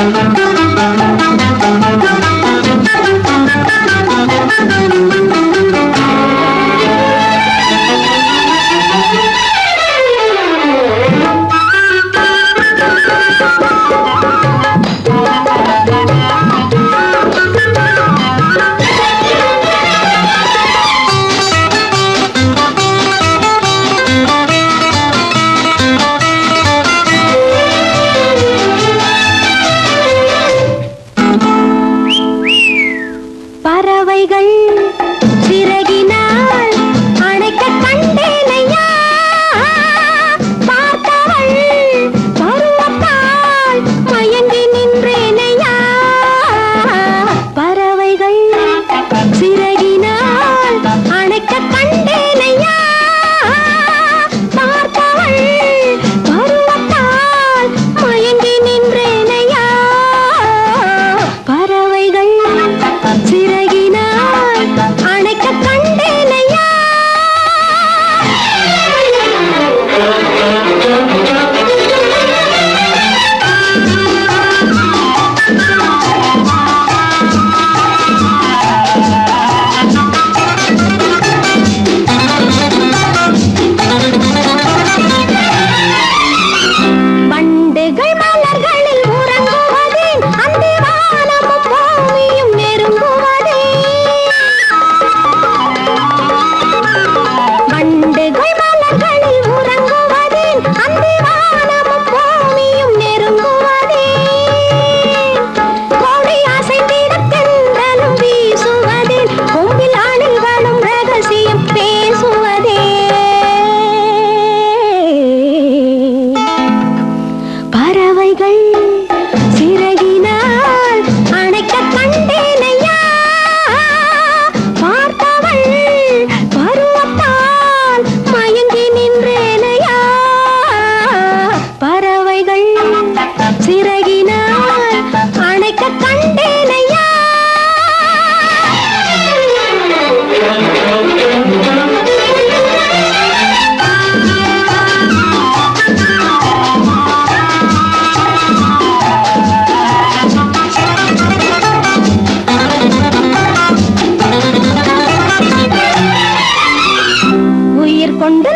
Thank गई உயிர் கொண்டு